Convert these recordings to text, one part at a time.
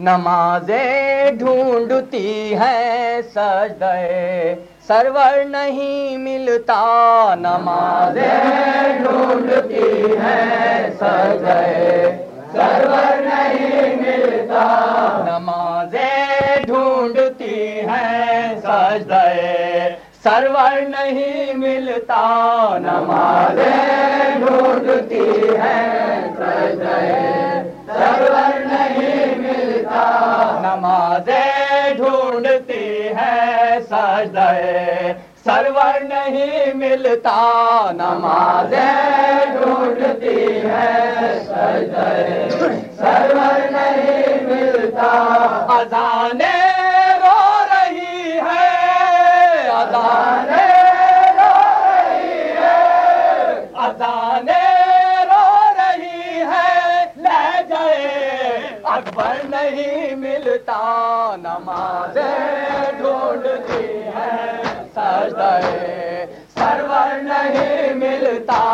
نمازیں ڈھونڈتی ہیں سجدے، سرور نہیں ملتا نمازیں ڈھونڈتی ہیں سجدے، سرور نہیں ملتا نمازیں ڈھونڈتی ہیں سجدے، سرور نہیں ملتا نمازیں ڈھونڈتی ہیں سرور نہیں ملتا، نمازیں ڈھونڈتی ہے سرور نہیں ملتا اذانے رو رہی ہے۔ اذانے رو رہی ہے رو رہی ہے۔ لے جائے، اکبر نہیں ملتا، نمازیں ڈھونڈتی سجدے سرور نہیں ملتا۔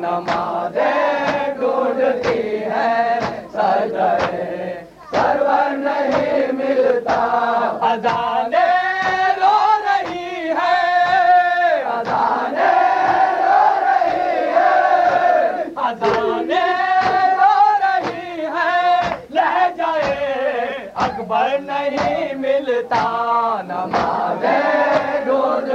نمازیں ڈھونڈتی ہے سجدے سرور نہیں ملتا اذانے رو رہی ہے اذانے رو رہی ہے اذانے رو رہی ہے لے جائے اکبر نہیں ملتا، نمازیں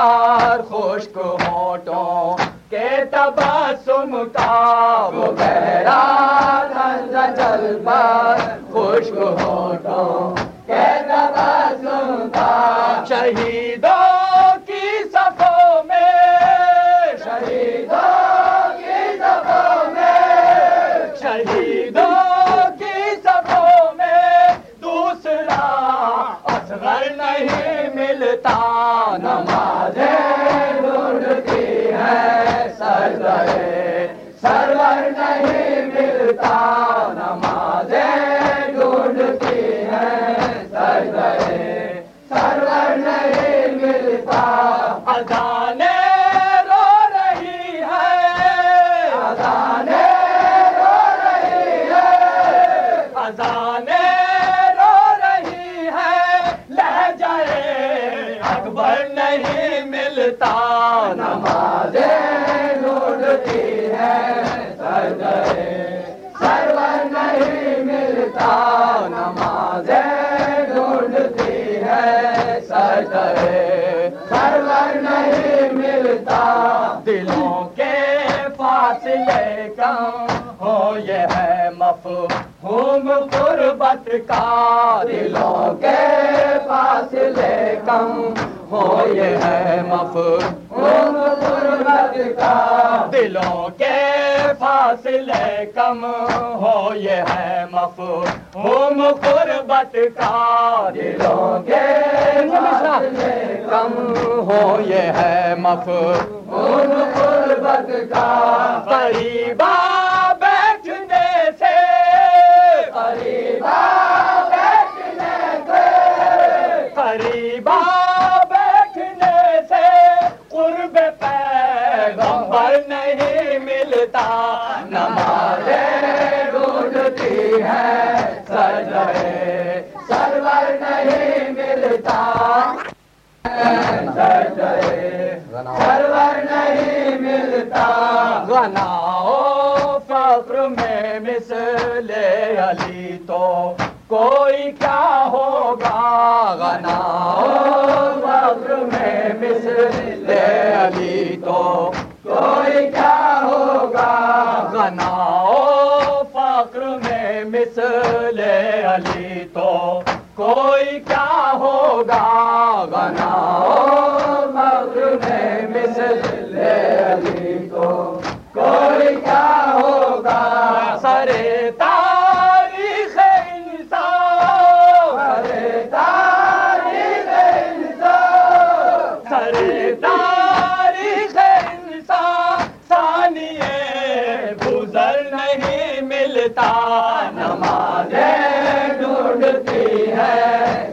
یار خشک ہوٹوں کے تباسم کا وہ گہرا تنگ خشک ہوٹوں سرور نہیں ملتا، نمازیں ڈھونڈتی ہے سجدے سرور نہیں ملتا اذانے رو رہی ہے اذانے رو رہی ہے اذانے رو رہی ہے لے جائے اکبر نہیں ملتا نمازیں دلوں کے فاصلے کم ہو یہ ہے مفہوم قربت کا۔ دلوں کے فاصلے کم ہو یہ ہے مفہوم قربت کا۔ دلوں کے فاصلے کم ہو یہ ہے مفہوم قربت کا۔ دلوں کے فاصلے کم ہو یہ ہے مفہوم خون قربت کا قریبا بیٹھنے سے قریبا بیٹھنے سے قریبا بیٹھنے سے قرب پیغمبر نہیں ملتا، نمازیں ڈھونڈتی ہے، سجدے سرور نہیں ملتا۔ سجدے سرور نہیں ملتا غناؤ فخر میں مثل علی تو کوئی کیا ہوگا غناؤ فخر میں مثل علی تو کوئی کیا ہوگا غناؤ فخر میں مثل علی تو کوئی کیا ہوگا غناؤ نمازیں ڈھونڈتی ہے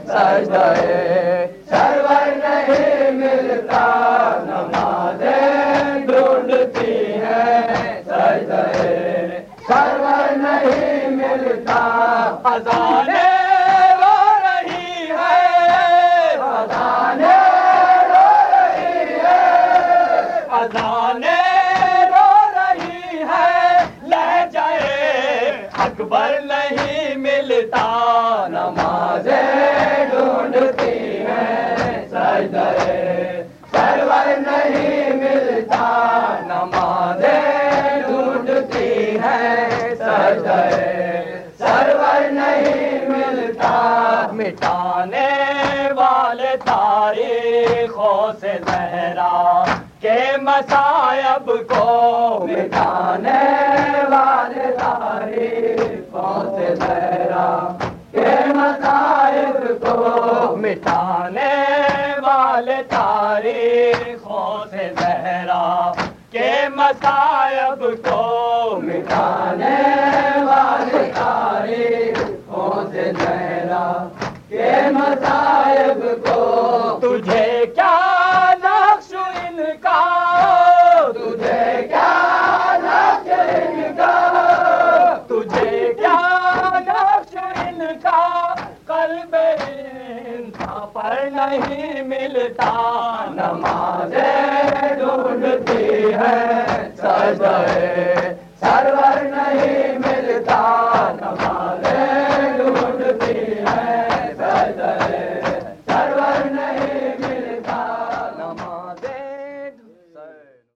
سجدے سرور نہیں ملتا۔ نمازیں ڈھونڈتی ہے سجدے سرور نہیں ملتا۔ خزانے ہے۔ خزانے سرور نہیں ملتا نمازیں ڈھونڈتی ہے سجدے سرور نہیں ملتا مٹانے والے تاریخوں سے زہرا کے مسائب کو مٹانے والے تاریخوں سے زہرا کے مسائب کو مٹانے لال تاریخوں سے زہرا کے مسائب کو مٹانے والے تاریخوں سے زہرا کے مصائب پر نہیں ملتا نمازیں ڈھونڈتی ہے سجدے